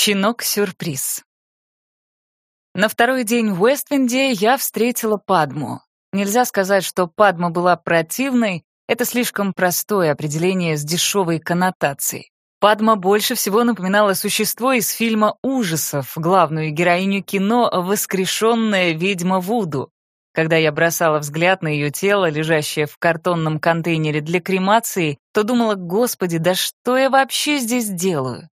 Щенок-сюрприз. На второй день в Уэствинде я встретила Падму. Нельзя сказать, что Падма была противной, это слишком простое определение с дешевой коннотацией. Падма больше всего напоминала существо из фильма ужасов, главную героиню кино «Воскрешенная ведьма Вуду». Когда я бросала взгляд на ее тело, лежащее в картонном контейнере для кремации, то думала, господи, да что я вообще здесь делаю?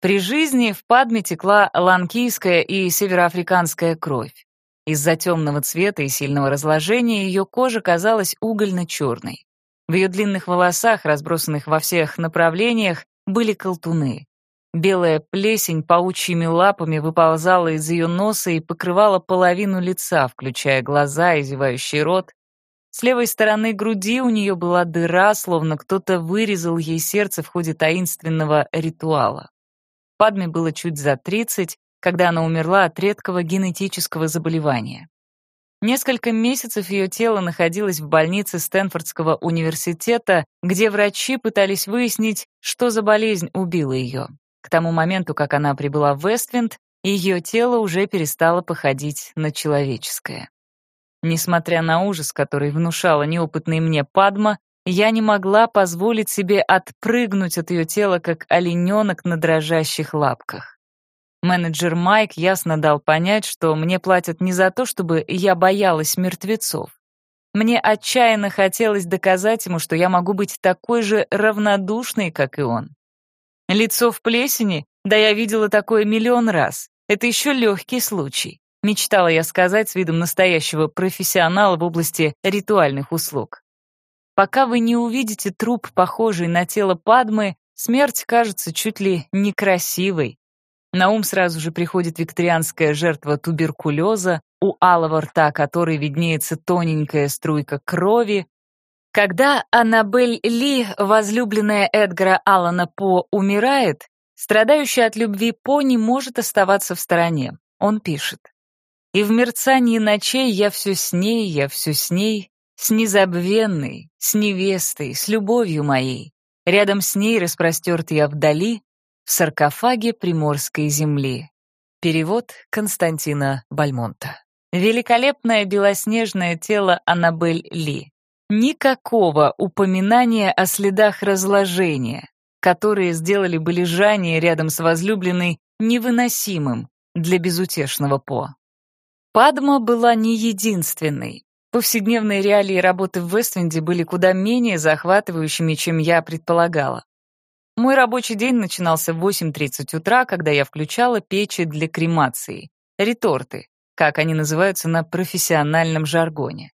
При жизни в Падме текла ланкийская и североафриканская кровь. Из-за темного цвета и сильного разложения ее кожа казалась угольно-черной. В ее длинных волосах, разбросанных во всех направлениях, были колтуны. Белая плесень паучьими лапами выползала из ее носа и покрывала половину лица, включая глаза и зевающий рот. С левой стороны груди у нее была дыра, словно кто-то вырезал ей сердце в ходе таинственного ритуала. Падме было чуть за 30, когда она умерла от редкого генетического заболевания. Несколько месяцев ее тело находилось в больнице Стэнфордского университета, где врачи пытались выяснить, что за болезнь убила ее. К тому моменту, как она прибыла в Вествинд, ее тело уже перестало походить на человеческое. Несмотря на ужас, который внушала неопытный мне Падма, я не могла позволить себе отпрыгнуть от ее тела, как олененок на дрожащих лапках. Менеджер Майк ясно дал понять, что мне платят не за то, чтобы я боялась мертвецов. Мне отчаянно хотелось доказать ему, что я могу быть такой же равнодушной, как и он. Лицо в плесени? Да я видела такое миллион раз. Это еще легкий случай. Мечтала я сказать с видом настоящего профессионала в области ритуальных услуг. Пока вы не увидите труп, похожий на тело Падмы, смерть кажется чуть ли некрасивой. На ум сразу же приходит викторианская жертва туберкулеза, у алого рта которой виднеется тоненькая струйка крови. Когда Аннабель Ли, возлюбленная Эдгара Аллана По, умирает, страдающий от любви По не может оставаться в стороне. Он пишет. «И в мерцании ночей я все с ней, я все с ней, с незабвенной, с невестой, с любовью моей. Рядом с ней распростерт я вдали, в саркофаге приморской земли. Перевод Константина Бальмонта. Великолепное белоснежное тело Аннабель Ли. Никакого упоминания о следах разложения, которые сделали бы лежание рядом с возлюбленной невыносимым для безутешного По. Падма была не единственной, Повседневные реалии работы в Вественде были куда менее захватывающими, чем я предполагала. Мой рабочий день начинался в 8.30 утра, когда я включала печи для кремации, реторты, как они называются на профессиональном жаргоне.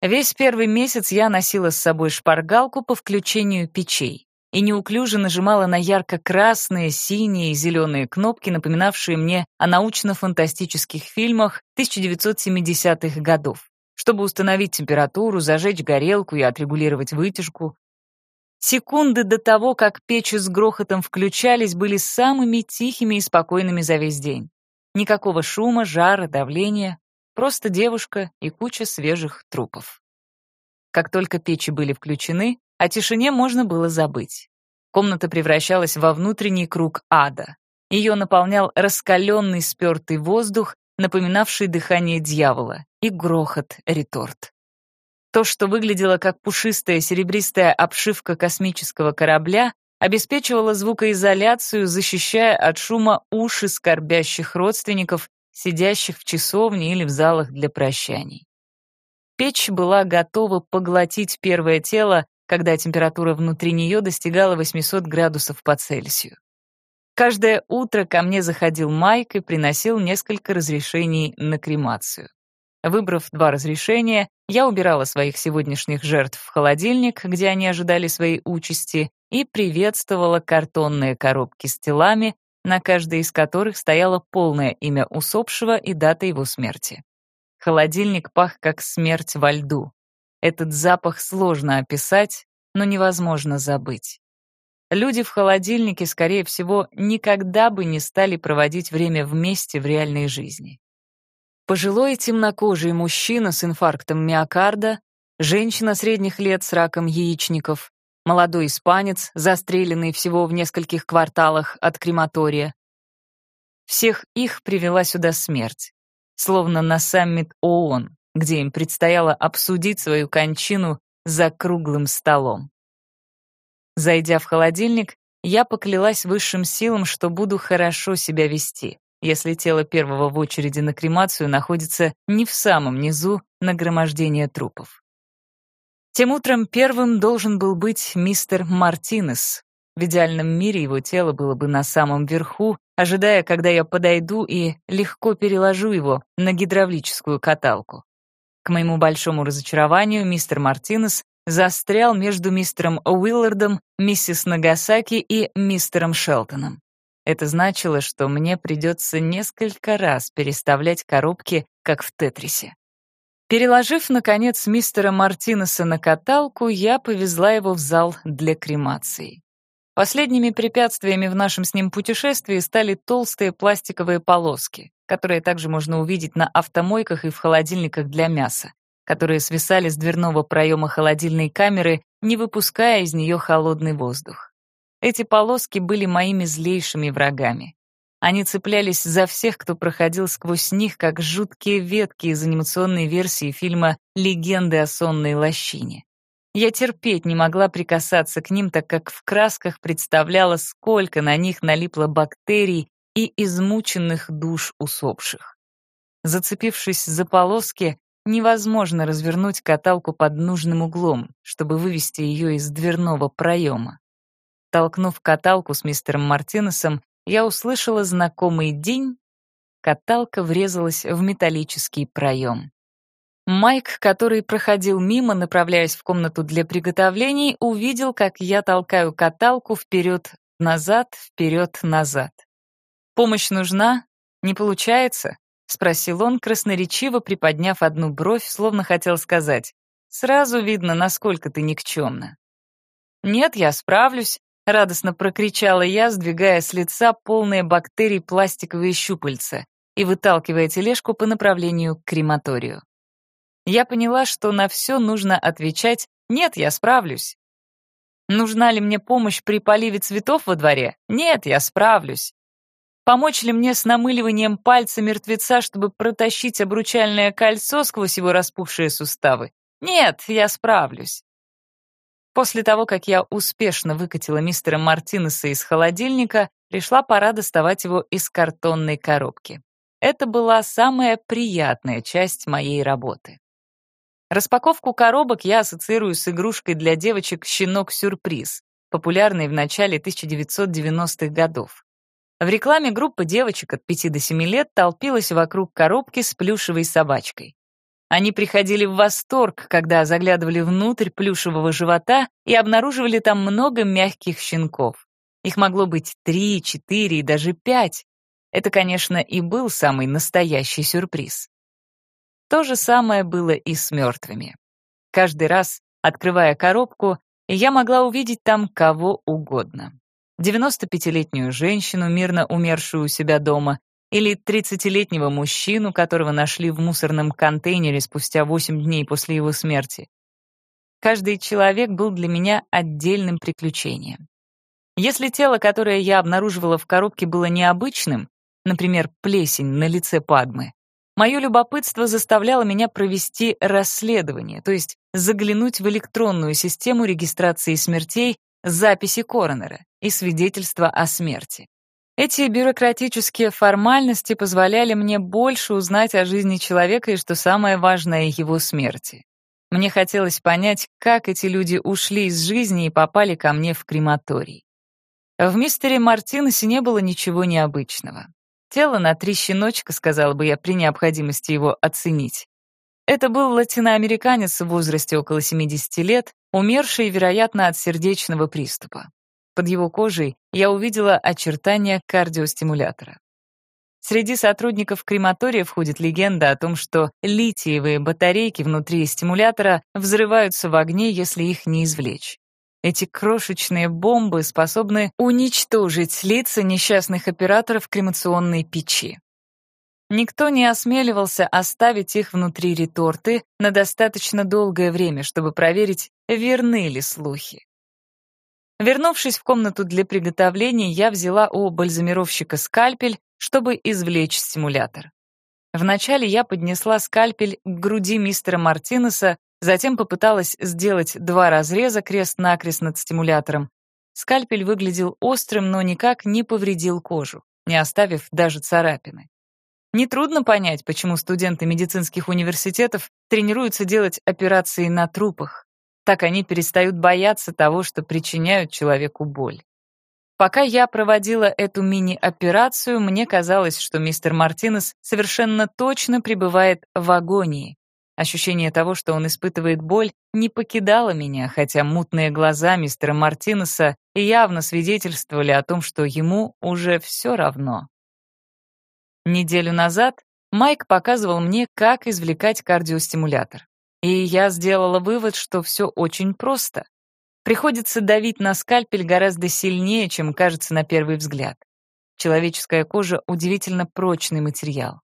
Весь первый месяц я носила с собой шпаргалку по включению печей и неуклюже нажимала на ярко-красные, синие и зеленые кнопки, напоминавшие мне о научно-фантастических фильмах 1970-х годов чтобы установить температуру, зажечь горелку и отрегулировать вытяжку. Секунды до того, как печи с грохотом включались, были самыми тихими и спокойными за весь день. Никакого шума, жара, давления, просто девушка и куча свежих трупов. Как только печи были включены, о тишине можно было забыть. Комната превращалась во внутренний круг ада. Ее наполнял раскаленный спертый воздух, напоминавший дыхание дьявола, и грохот реторт. То, что выглядело как пушистая серебристая обшивка космического корабля, обеспечивало звукоизоляцию, защищая от шума уши скорбящих родственников, сидящих в часовне или в залах для прощаний. Печь была готова поглотить первое тело, когда температура внутри нее достигала 800 градусов по Цельсию. Каждое утро ко мне заходил Майк и приносил несколько разрешений на кремацию. Выбрав два разрешения, я убирала своих сегодняшних жертв в холодильник, где они ожидали своей участи, и приветствовала картонные коробки с телами, на каждой из которых стояло полное имя усопшего и дата его смерти. Холодильник пах как смерть во льду. Этот запах сложно описать, но невозможно забыть. Люди в холодильнике, скорее всего, никогда бы не стали проводить время вместе в реальной жизни. Пожилой темнокожий мужчина с инфарктом миокарда, женщина средних лет с раком яичников, молодой испанец, застреленный всего в нескольких кварталах от крематория, Всех их привела сюда смерть, словно на саммит ООН, где им предстояло обсудить свою кончину за круглым столом. Зайдя в холодильник, я поклялась высшим силам, что буду хорошо себя вести, если тело первого в очереди на кремацию находится не в самом низу нагромождения трупов. Тем утром первым должен был быть мистер Мартинес. В идеальном мире его тело было бы на самом верху, ожидая, когда я подойду и легко переложу его на гидравлическую каталку. К моему большому разочарованию, мистер Мартинес застрял между мистером Уиллардом, миссис Нагасаки и мистером Шелтоном. Это значило, что мне придется несколько раз переставлять коробки, как в Тетрисе. Переложив, наконец, мистера Мартинеса на каталку, я повезла его в зал для кремации. Последними препятствиями в нашем с ним путешествии стали толстые пластиковые полоски, которые также можно увидеть на автомойках и в холодильниках для мяса которые свисали с дверного проема холодильной камеры, не выпуская из нее холодный воздух. Эти полоски были моими злейшими врагами. Они цеплялись за всех, кто проходил сквозь них, как жуткие ветки из анимационной версии фильма «Легенды о сонной лощине». Я терпеть не могла прикасаться к ним, так как в красках представляла, сколько на них налипло бактерий и измученных душ усопших. Зацепившись за полоски, Невозможно развернуть каталку под нужным углом, чтобы вывести ее из дверного проема. Толкнув каталку с мистером Мартинесом, я услышала знакомый день. Каталка врезалась в металлический проем. Майк, который проходил мимо, направляясь в комнату для приготовлений, увидел, как я толкаю каталку вперед-назад, вперед-назад. «Помощь нужна? Не получается?» — спросил он, красноречиво приподняв одну бровь, словно хотел сказать. «Сразу видно, насколько ты никчемна». «Нет, я справлюсь», — радостно прокричала я, сдвигая с лица полные бактерий пластиковые щупальца и выталкивая тележку по направлению к крематорию. Я поняла, что на все нужно отвечать «нет, я справлюсь». Нужна ли мне помощь при поливе цветов во дворе? Нет, я справлюсь. Помочь ли мне с намыливанием пальца мертвеца, чтобы протащить обручальное кольцо сквозь его распухшие суставы? Нет, я справлюсь. После того, как я успешно выкатила мистера Мартинеса из холодильника, пришла пора доставать его из картонной коробки. Это была самая приятная часть моей работы. Распаковку коробок я ассоциирую с игрушкой для девочек «Щенок-сюрприз», популярной в начале 1990-х годов. В рекламе группа девочек от 5 до 7 лет толпилась вокруг коробки с плюшевой собачкой. Они приходили в восторг, когда заглядывали внутрь плюшевого живота и обнаруживали там много мягких щенков. Их могло быть три, четыре и даже пять. Это, конечно, и был самый настоящий сюрприз. То же самое было и с мертвыми. Каждый раз, открывая коробку, я могла увидеть там кого угодно. 95-летнюю женщину, мирно умершую у себя дома, или 30-летнего мужчину, которого нашли в мусорном контейнере спустя 8 дней после его смерти. Каждый человек был для меня отдельным приключением. Если тело, которое я обнаруживала в коробке, было необычным, например, плесень на лице Падмы, мое любопытство заставляло меня провести расследование, то есть заглянуть в электронную систему регистрации смертей записи коронера и свидетельства о смерти. Эти бюрократические формальности позволяли мне больше узнать о жизни человека и, что самое важное, его смерти. Мне хотелось понять, как эти люди ушли из жизни и попали ко мне в крематорий. В мистере Мартинесе не было ничего необычного. Тело на три щеночка, сказала бы я, при необходимости его оценить. Это был латиноамериканец в возрасте около 70 лет, умерший, вероятно, от сердечного приступа. Под его кожей я увидела очертания кардиостимулятора. Среди сотрудников крематория входит легенда о том, что литиевые батарейки внутри стимулятора взрываются в огне, если их не извлечь. Эти крошечные бомбы способны уничтожить лица несчастных операторов кремационной печи. Никто не осмеливался оставить их внутри реторты на достаточно долгое время, чтобы проверить, верны ли слухи. Вернувшись в комнату для приготовления, я взяла у бальзамировщика скальпель чтобы извлечь стимулятор. Вначале я поднесла скальпель к груди мистера Мартинеса, затем попыталась сделать два разреза крест-накрест над стимулятором. Скальпель выглядел острым, но никак не повредил кожу, не оставив даже царапины. Нетрудно понять, почему студенты медицинских университетов тренируются делать операции на трупах. Так они перестают бояться того, что причиняют человеку боль. Пока я проводила эту мини-операцию, мне казалось, что мистер Мартинес совершенно точно пребывает в агонии. Ощущение того, что он испытывает боль, не покидало меня, хотя мутные глаза мистера Мартинеса явно свидетельствовали о том, что ему уже все равно. Неделю назад Майк показывал мне, как извлекать кардиостимулятор. И я сделала вывод, что все очень просто. Приходится давить на скальпель гораздо сильнее, чем кажется на первый взгляд. Человеческая кожа — удивительно прочный материал.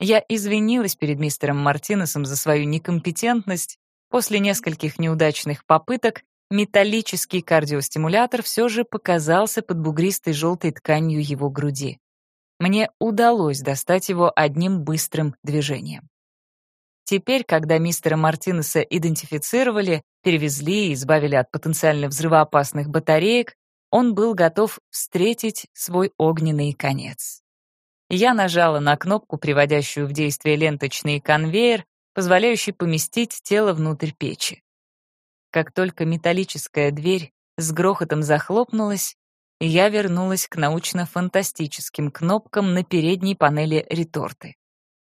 Я извинилась перед мистером Мартинесом за свою некомпетентность. После нескольких неудачных попыток металлический кардиостимулятор все же показался под бугристой желтой тканью его груди. Мне удалось достать его одним быстрым движением. Теперь, когда мистера Мартинеса идентифицировали, перевезли и избавили от потенциально взрывоопасных батареек, он был готов встретить свой огненный конец. Я нажала на кнопку, приводящую в действие ленточный конвейер, позволяющий поместить тело внутрь печи. Как только металлическая дверь с грохотом захлопнулась, я вернулась к научно-фантастическим кнопкам на передней панели реторты.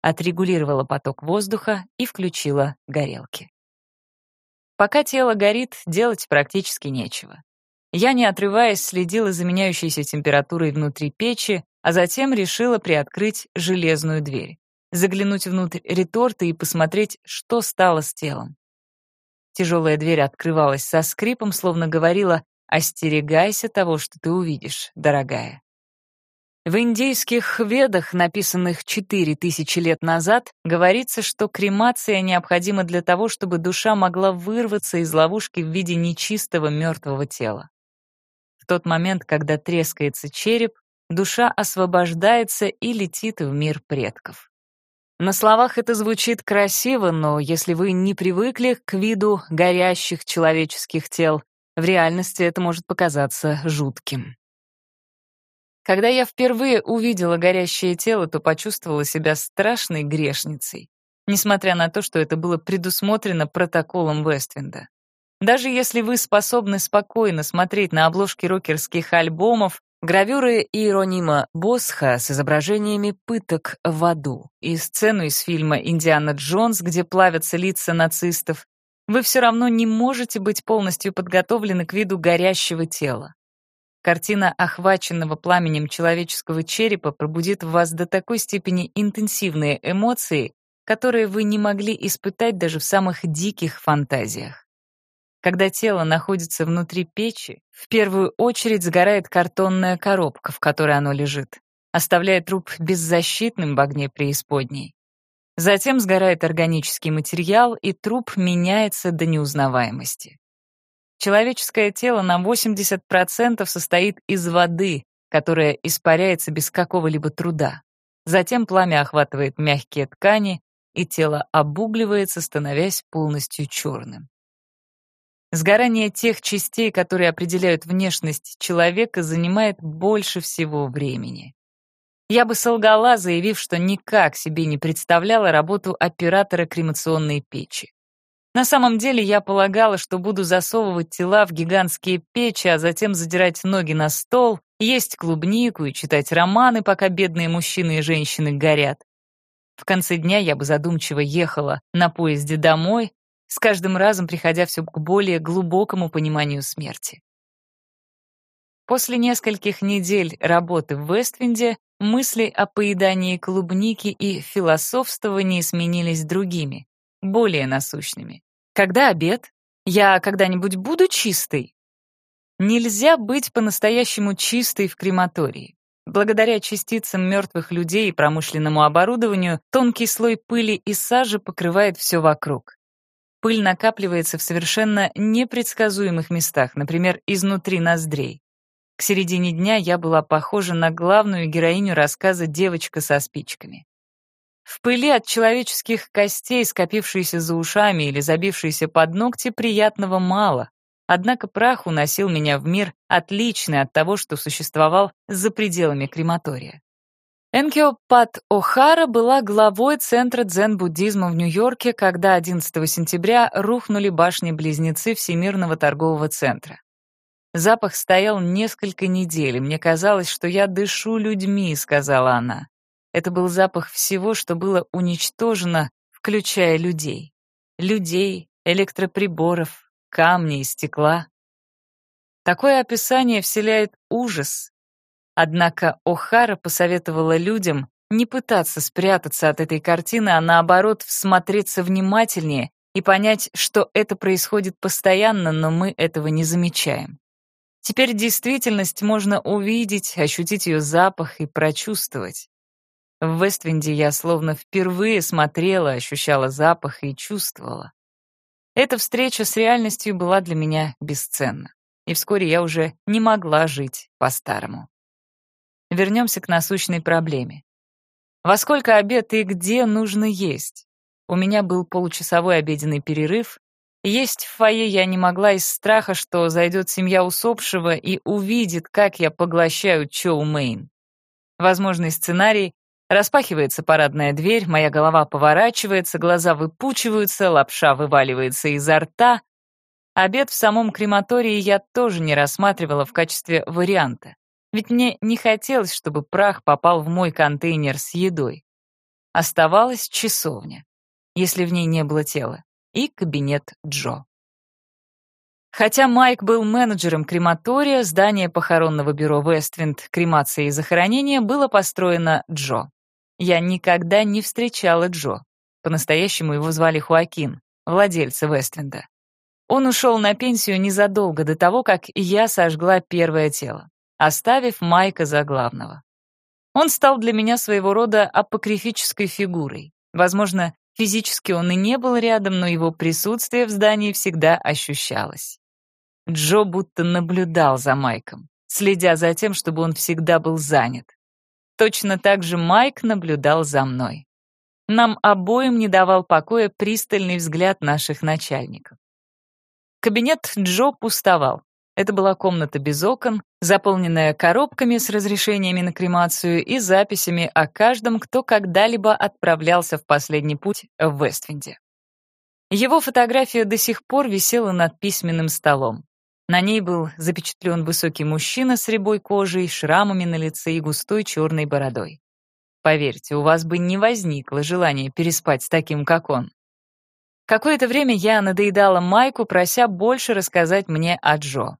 Отрегулировала поток воздуха и включила горелки. Пока тело горит, делать практически нечего. Я, не отрываясь, следила за меняющейся температурой внутри печи, а затем решила приоткрыть железную дверь, заглянуть внутрь реторты и посмотреть, что стало с телом. Тяжелая дверь открывалась со скрипом, словно говорила Остерегайся того, что ты увидишь, дорогая. В индийских ведах, написанных 4000 лет назад, говорится, что кремация необходима для того, чтобы душа могла вырваться из ловушки в виде нечистого мертвого тела. В тот момент, когда трескается череп, душа освобождается и летит в мир предков. На словах это звучит красиво, но если вы не привыкли к виду горящих человеческих тел, в реальности это может показаться жутким. Когда я впервые увидела горящее тело, то почувствовала себя страшной грешницей, несмотря на то, что это было предусмотрено протоколом Вествинда. Даже если вы способны спокойно смотреть на обложки рокерских альбомов, гравюры Иеронима Босха с изображениями пыток в аду и сцену из фильма «Индиана Джонс», где плавятся лица нацистов, вы все равно не можете быть полностью подготовлены к виду горящего тела. Картина охваченного пламенем человеческого черепа пробудит в вас до такой степени интенсивные эмоции, которые вы не могли испытать даже в самых диких фантазиях. Когда тело находится внутри печи, в первую очередь сгорает картонная коробка, в которой оно лежит, оставляя труп беззащитным в огне преисподней. Затем сгорает органический материал, и труп меняется до неузнаваемости. Человеческое тело на 80% состоит из воды, которая испаряется без какого-либо труда. Затем пламя охватывает мягкие ткани, и тело обугливается, становясь полностью черным. Сгорание тех частей, которые определяют внешность человека, занимает больше всего времени. Я бы солгала, заявив, что никак себе не представляла работу оператора кремационной печи. На самом деле я полагала, что буду засовывать тела в гигантские печи, а затем задирать ноги на стол, есть клубнику и читать романы, пока бедные мужчины и женщины горят. В конце дня я бы задумчиво ехала на поезде домой, с каждым разом приходя все к более глубокому пониманию смерти. После нескольких недель работы в Вествинде мысли о поедании клубники и философствовании сменились другими, более насущными. Когда обед? Я когда-нибудь буду чистой? Нельзя быть по-настоящему чистой в крематории. Благодаря частицам мертвых людей и промышленному оборудованию тонкий слой пыли и сажи покрывает все вокруг. Пыль накапливается в совершенно непредсказуемых местах, например, изнутри ноздрей. К середине дня я была похожа на главную героиню рассказа «Девочка со спичками». В пыли от человеческих костей, скопившейся за ушами или забившейся под ногти, приятного мало. Однако прах уносил меня в мир, отличный от того, что существовал за пределами крематория. Энкио О'Хара была главой Центра дзен-буддизма в Нью-Йорке, когда 11 сентября рухнули башни-близнецы Всемирного торгового центра. Запах стоял несколько недель, мне казалось, что я дышу людьми, сказала она. Это был запах всего, что было уничтожено, включая людей. Людей, электроприборов, камней стекла. Такое описание вселяет ужас. Однако О'Хара посоветовала людям не пытаться спрятаться от этой картины, а наоборот всмотреться внимательнее и понять, что это происходит постоянно, но мы этого не замечаем. Теперь действительность можно увидеть, ощутить ее запах и прочувствовать. В Вествинде я словно впервые смотрела, ощущала запах и чувствовала. Эта встреча с реальностью была для меня бесценна, и вскоре я уже не могла жить по-старому. Вернемся к насущной проблеме. Во сколько обед и где нужно есть? У меня был получасовой обеденный перерыв, есть в фойе я не могла из страха, что зайдет семья усопшего и увидит, как я поглощаю Чоу Мэйн. Возможный сценарий — распахивается парадная дверь, моя голова поворачивается, глаза выпучиваются, лапша вываливается изо рта. Обед в самом крематории я тоже не рассматривала в качестве варианта. Ведь мне не хотелось, чтобы прах попал в мой контейнер с едой. Оставалась часовня, если в ней не было тела и кабинет Джо. Хотя Майк был менеджером крематория, здание похоронного бюро Вествинд кремации и захоронения было построено Джо. Я никогда не встречала Джо. По-настоящему его звали Хуакин, владельца Вествинда. Он ушел на пенсию незадолго до того, как я сожгла первое тело, оставив Майка за главного. Он стал для меня своего рода апокрифической фигурой. Возможно, Физически он и не был рядом, но его присутствие в здании всегда ощущалось. Джо будто наблюдал за Майком, следя за тем, чтобы он всегда был занят. Точно так же Майк наблюдал за мной. Нам обоим не давал покоя пристальный взгляд наших начальников. Кабинет Джо пустовал. Это была комната без окон, заполненная коробками с разрешениями на кремацию и записями о каждом, кто когда-либо отправлялся в последний путь в Вествинде. Его фотография до сих пор висела над письменным столом. На ней был запечатлен высокий мужчина с рябой кожей, шрамами на лице и густой черной бородой. Поверьте, у вас бы не возникло желания переспать с таким, как он. Какое-то время я надоедала Майку, прося больше рассказать мне о Джо.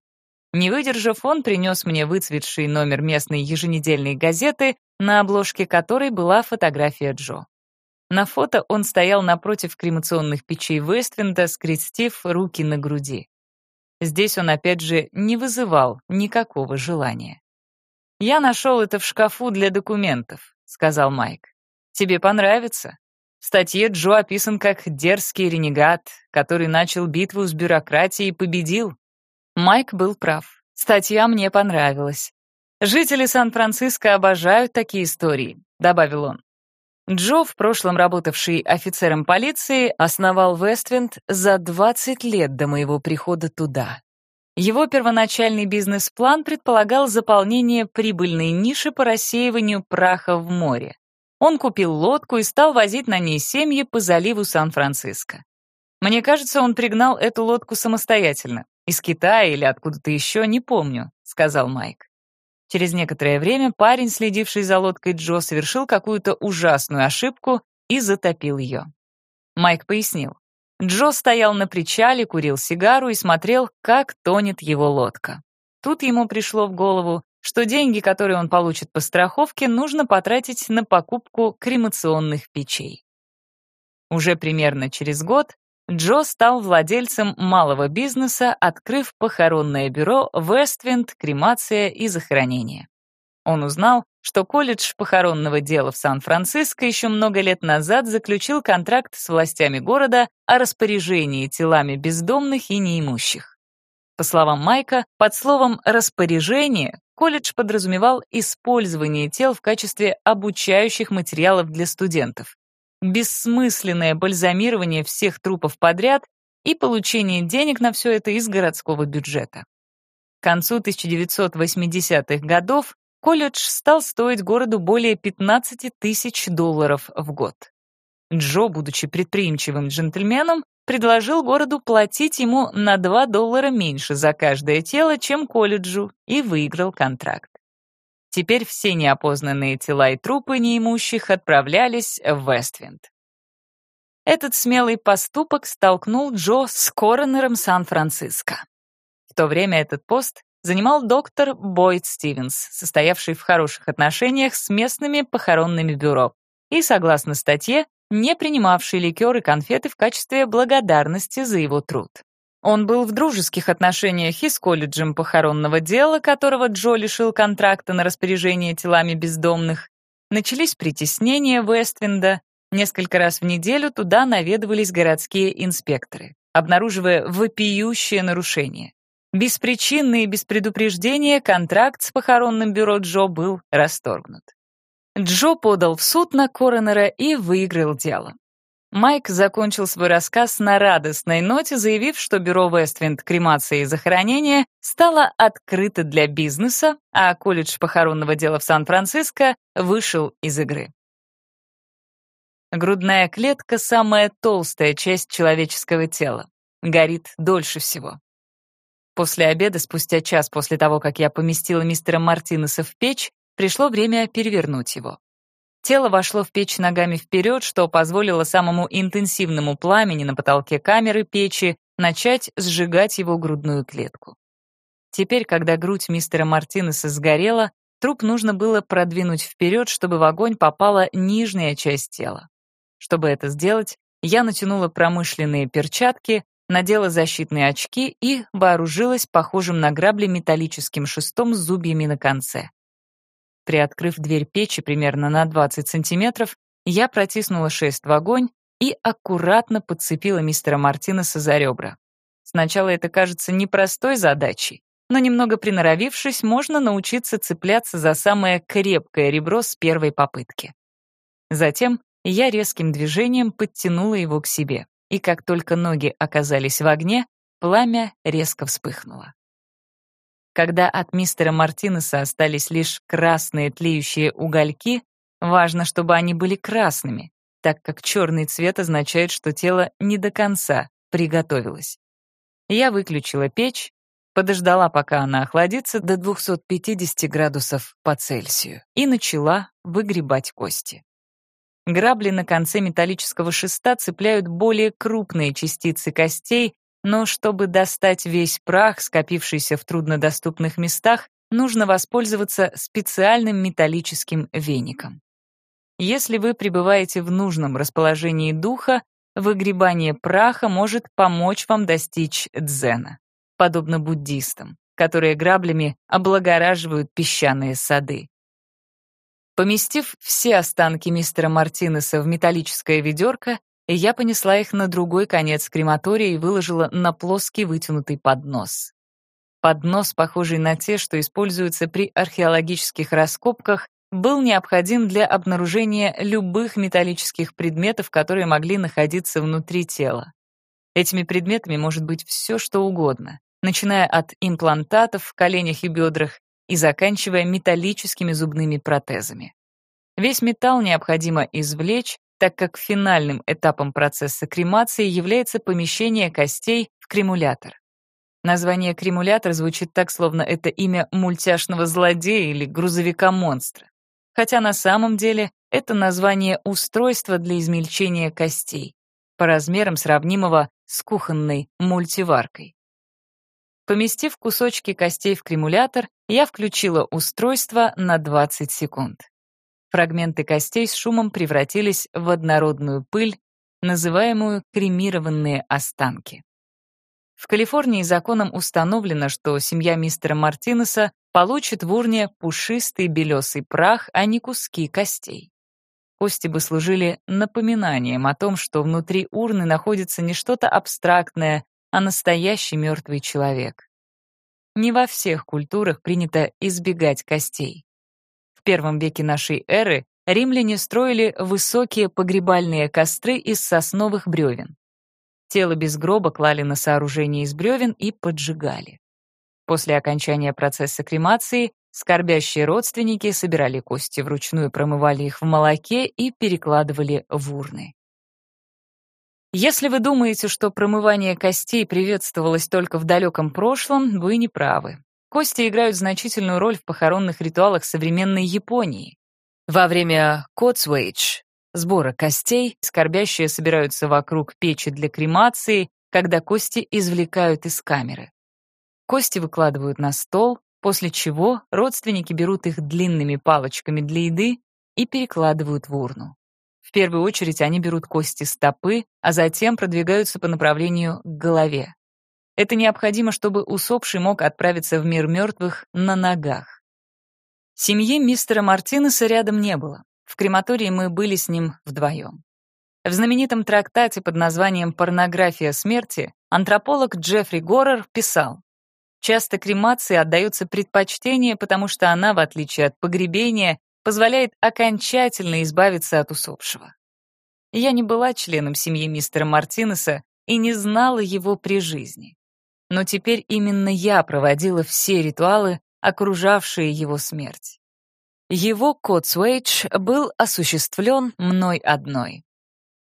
Не выдержав, он принес мне выцветший номер местной еженедельной газеты, на обложке которой была фотография Джо. На фото он стоял напротив кремационных печей Вествинда, скрестив руки на груди. Здесь он, опять же, не вызывал никакого желания. «Я нашел это в шкафу для документов», — сказал Майк. «Тебе понравится?» В статье Джо описан как дерзкий ренегат, который начал битву с бюрократией и победил. Майк был прав. Статья мне понравилась. «Жители Сан-Франциско обожают такие истории», — добавил он. Джо, в прошлом работавший офицером полиции, основал Вествинд за 20 лет до моего прихода туда. Его первоначальный бизнес-план предполагал заполнение прибыльной ниши по рассеиванию праха в море. Он купил лодку и стал возить на ней семьи по заливу Сан-Франциско. Мне кажется, он пригнал эту лодку самостоятельно. Из Китая или откуда-то еще, не помню, сказал Майк. Через некоторое время парень, следивший за лодкой Джо, совершил какую-то ужасную ошибку и затопил ее. Майк пояснил. Джо стоял на причале, курил сигару и смотрел, как тонет его лодка. Тут ему пришло в голову, что деньги, которые он получит по страховке, нужно потратить на покупку кремационных печей. Уже примерно через год Джо стал владельцем малого бизнеса, открыв похоронное бюро «Вествинд. Кремация и захоронение». Он узнал, что колледж похоронного дела в Сан-Франциско еще много лет назад заключил контракт с властями города о распоряжении телами бездомных и неимущих. По словам Майка, под словом «распоряжение» колледж подразумевал использование тел в качестве обучающих материалов для студентов, бессмысленное бальзамирование всех трупов подряд и получение денег на все это из городского бюджета. К концу 1980-х годов колледж стал стоить городу более 15 тысяч долларов в год. Джо, будучи предприимчивым джентльменом, предложил городу платить ему на 2 доллара меньше за каждое тело, чем колледжу, и выиграл контракт. Теперь все неопознанные тела и трупы неимущих отправлялись в Вествинд. Этот смелый поступок столкнул Джо с коронером Сан-Франциско. В то время этот пост занимал доктор Бойд Стивенс, состоявший в хороших отношениях с местными похоронными бюро и, согласно статье, не принимавший ликер и конфеты в качестве благодарности за его труд. Он был в дружеских отношениях и с колледжем похоронного дела, которого Джо лишил контракта на распоряжение телами бездомных. Начались притеснения Вествинда. Несколько раз в неделю туда наведывались городские инспекторы, обнаруживая вопиющее нарушение. Причины и без предупреждения контракт с похоронным бюро Джо был расторгнут. Джо подал в суд на коронера и выиграл дело. Майк закончил свой рассказ на радостной ноте, заявив, что бюро Вествинд кремации и захоронения стало открыто для бизнеса, а колледж похоронного дела в Сан-Франциско вышел из игры. Грудная клетка — самая толстая часть человеческого тела. Горит дольше всего. После обеда, спустя час после того, как я поместила мистера Мартинеса в печь, пришло время перевернуть его. Тело вошло в печь ногами вперед, что позволило самому интенсивному пламени на потолке камеры печи начать сжигать его грудную клетку. Теперь, когда грудь мистера Мартинеса сгорела, труп нужно было продвинуть вперед, чтобы в огонь попала нижняя часть тела. Чтобы это сделать, я натянула промышленные перчатки, надела защитные очки и вооружилась похожим на грабли металлическим шестом с зубьями на конце. Приоткрыв дверь печи примерно на 20 сантиметров, я протиснула шест в огонь и аккуратно подцепила мистера Мартинеса за ребра. Сначала это кажется непростой задачей, но немного приноровившись, можно научиться цепляться за самое крепкое ребро с первой попытки. Затем я резким движением подтянула его к себе, и как только ноги оказались в огне, пламя резко вспыхнуло. Когда от мистера Мартинеса остались лишь красные тлеющие угольки, важно, чтобы они были красными, так как черный цвет означает, что тело не до конца приготовилось. Я выключила печь, подождала, пока она охладится до 250 градусов по Цельсию, и начала выгребать кости. Грабли на конце металлического шеста цепляют более крупные частицы костей, но чтобы достать весь прах, скопившийся в труднодоступных местах, нужно воспользоваться специальным металлическим веником. Если вы пребываете в нужном расположении духа, выгребание праха может помочь вам достичь дзена, подобно буддистам, которые граблями облагораживают песчаные сады. Поместив все останки мистера Мартинеса в металлическое ведерко, я понесла их на другой конец крематория и выложила на плоский вытянутый поднос. Поднос, похожий на те, что используются при археологических раскопках, был необходим для обнаружения любых металлических предметов, которые могли находиться внутри тела. Этими предметами может быть все, что угодно, начиная от имплантатов в коленях и бедрах и заканчивая металлическими зубными протезами. Весь металл необходимо извлечь, так как финальным этапом процесса кремации является помещение костей в кремулятор. Название кремулятор звучит так, словно это имя мультяшного злодея или грузовика-монстра. Хотя на самом деле это название устройства для измельчения костей, по размерам сравнимого с кухонной мультиваркой. Поместив кусочки костей в кремулятор, я включила устройство на 20 секунд. Фрагменты костей с шумом превратились в однородную пыль, называемую кремированные останки. В Калифорнии законом установлено, что семья мистера Мартинеса получит в урне пушистый белесый прах, а не куски костей. Кости бы служили напоминанием о том, что внутри урны находится не что-то абстрактное, а настоящий мертвый человек. не во всех культурах принято избегать костей. В первом веке нашей эры римляне строили высокие погребальные костры из сосновых бревен. Тело без гроба клали на сооружение из бревен и поджигали. После окончания процесса кремации скорбящие родственники собирали кости вручную, промывали их в молоке и перекладывали в урны. Если вы думаете, что промывание костей приветствовалось только в далеком прошлом, вы не правы. Кости играют значительную роль в похоронных ритуалах современной Японии. Во время Котсвейдж, сбора костей, скорбящие собираются вокруг печи для кремации, когда кости извлекают из камеры. Кости выкладывают на стол, после чего родственники берут их длинными палочками для еды и перекладывают в урну. В первую очередь они берут кости стопы, а затем продвигаются по направлению к голове. Это необходимо, чтобы усопший мог отправиться в мир мертвых на ногах. Семьи мистера Мартинеса рядом не было. В крематории мы были с ним вдвоем. В знаменитом трактате под названием «Порнография смерти» антрополог Джеффри Горер писал, «Часто кремации отдается предпочтение, потому что она, в отличие от погребения, позволяет окончательно избавиться от усопшего. Я не была членом семьи мистера Мартинеса и не знала его при жизни. Но теперь именно я проводила все ритуалы, окружавшие его смерть. Его Котсуэйдж был осуществлен мной одной.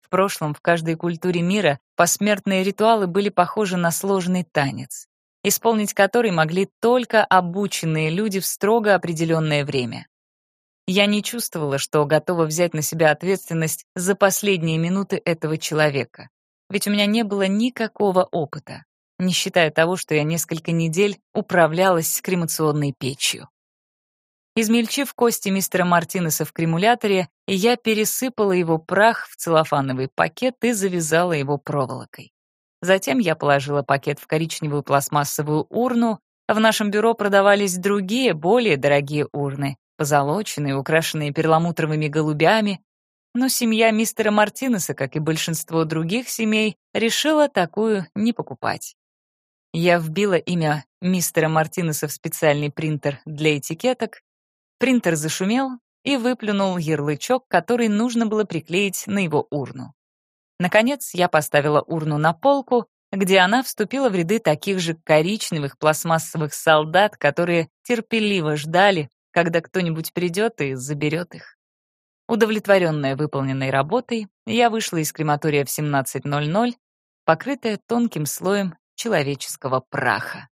В прошлом в каждой культуре мира посмертные ритуалы были похожи на сложный танец, исполнить который могли только обученные люди в строго определенное время. Я не чувствовала, что готова взять на себя ответственность за последние минуты этого человека. Ведь у меня не было никакого опыта, не считая того, что я несколько недель управлялась с кремационной печью. Измельчив кости мистера Мартинеса в кремуляторе, я пересыпала его прах в целлофановый пакет и завязала его проволокой. Затем я положила пакет в коричневую пластмассовую урну. В нашем бюро продавались другие, более дорогие урны, позолоченные, украшенные перламутровыми голубями, но семья мистера Мартинеса, как и большинство других семей, решила такую не покупать. Я вбила имя мистера Мартинеса в специальный принтер для этикеток, принтер зашумел и выплюнул ярлычок, который нужно было приклеить на его урну. Наконец, я поставила урну на полку, где она вступила в ряды таких же коричневых пластмассовых солдат, которые терпеливо ждали, когда кто-нибудь придет и заберет их. Удовлетворенная выполненной работой, я вышла из крематория в 17.00, покрытая тонким слоем человеческого праха.